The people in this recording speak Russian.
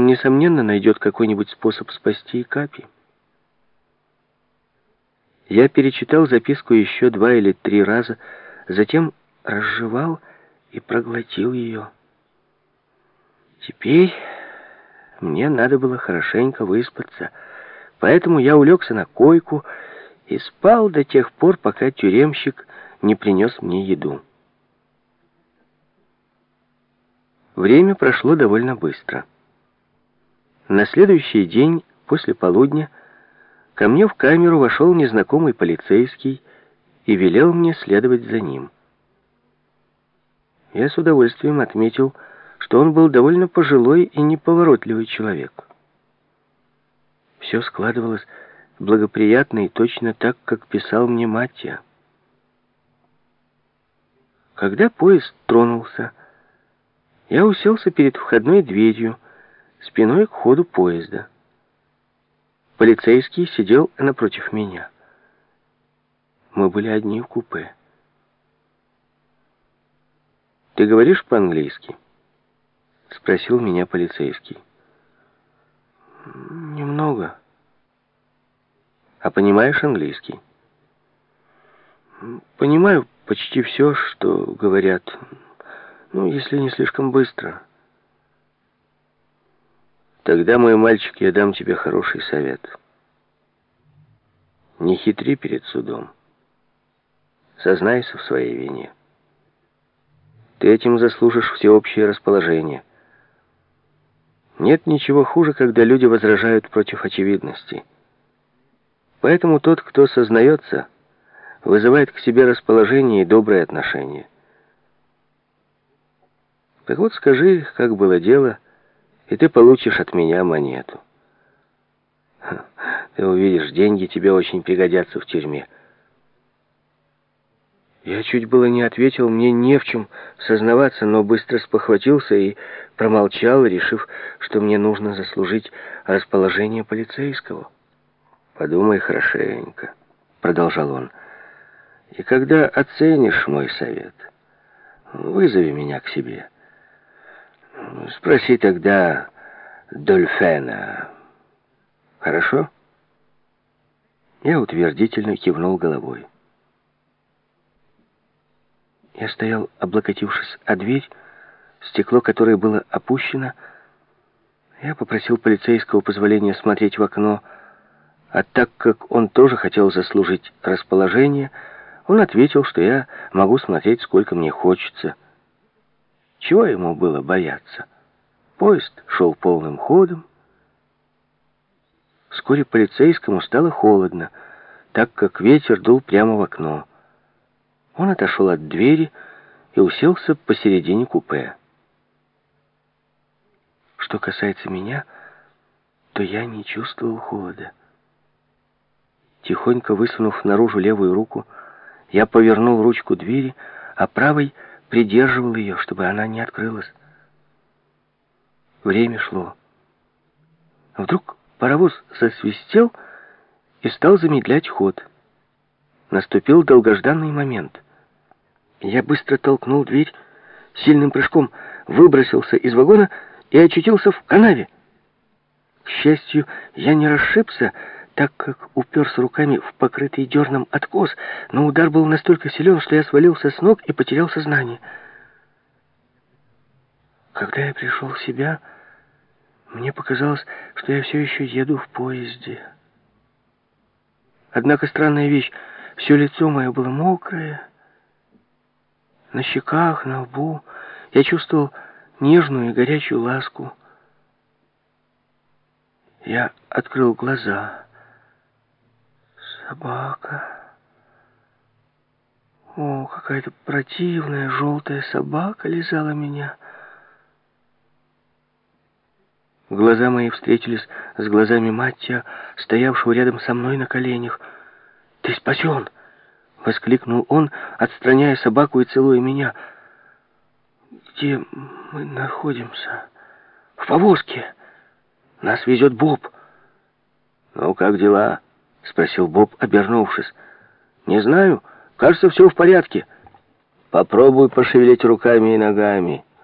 он, несомненно, найдет какой-нибудь способ спасти Капи. Я перечитал записку еще два или три раза, затем разжевал и проглотил ее. Теперь мне надо было хорошенько выспаться, поэтому я улегся на койку и спал до тех пор, пока тюремщик не принес мне еду. Время прошло довольно быстро. На следующий день, после полудня, ко мне в камеру вошел незнакомый полицейский и велел мне следовать за ним. Я с удовольствием отметил, что он был довольно пожилой и неповоротливый человек. Все складывалось благоприятно и точно так, как писал мне Матья. Когда поезд тронулся, я уселся перед входной дверью, спиной к ходу поезда. Полицейский сидел напротив меня. Мы были одни в купе. «Ты говоришь по-английски?» — спросил меня полицейский. «Немного». «А понимаешь английский?» «Понимаю почти все, что говорят». Ну, если не слишком быстро. Тогда, мой мальчик, я дам тебе хороший совет. Не хитри перед судом. Сознайся в своей вине. Ты этим заслужишь всеобщее расположение. Нет ничего хуже, когда люди возражают против очевидности. Поэтому тот, кто сознается, вызывает к себе расположение и доброе отношение. Так вот скажи, как было дело, и ты получишь от меня монету. Ты увидишь, деньги тебе очень пригодятся в тюрьме. Я чуть было не ответил, мне не в чем сознаваться, но быстро спохватился и промолчал, решив, что мне нужно заслужить расположение полицейского. «Подумай хорошенько», — продолжал он, — «и когда оценишь мой совет, вызови меня к себе». Спроси тогда Дольфена. Хорошо? Я утвердительно кивнул головой. Я стоял, облокотившись о дверь, стекло которой было опущено. Я попросил полицейского позволения смотреть в окно, а так как он тоже хотел заслужить расположение, он ответил, что я могу смотреть сколько мне хочется. Чего ему было бояться? Поезд шел полным ходом. Вскоре полицейскому стало холодно, так как ветер дул прямо в окно. Он отошел от двери и уселся посередине купе. Что касается меня, то я не чувствовал холода. Тихонько высунув наружу левую руку, я повернул ручку двери, а правой — придерживал ее, чтобы она не открылась. Время шло. Вдруг паровоз засвистел и стал замедлять ход. Наступил долгожданный момент. Я быстро толкнул дверь, сильным прыжком выбросился из вагона и очутился в канаве. К счастью, я не расшибся, так как уперся руками в покрытый дерном откос, но удар был настолько силен, что я свалился с ног и потерял сознание. Когда я пришел в себя, мне показалось, что я все еще еду в поезде. Однако странная вещь, все лицо мое было мокрое. На щеках, на лбу я чувствовал нежную и горячую ласку. Я открыл глаза. Собака. О, какая-то противная желтая собака лизала меня. Глаза мои встретились с глазами Маттия, стоявшего рядом со мной на коленях. «Ты спасен!» — воскликнул он, отстраняя собаку и целуя меня. «Где мы находимся?» «В повозке. Нас везет Боб». «Ну, как дела?» — спросил Боб, обернувшись. «Не знаю. Кажется, все в порядке». «Попробуй пошевелить руками и ногами».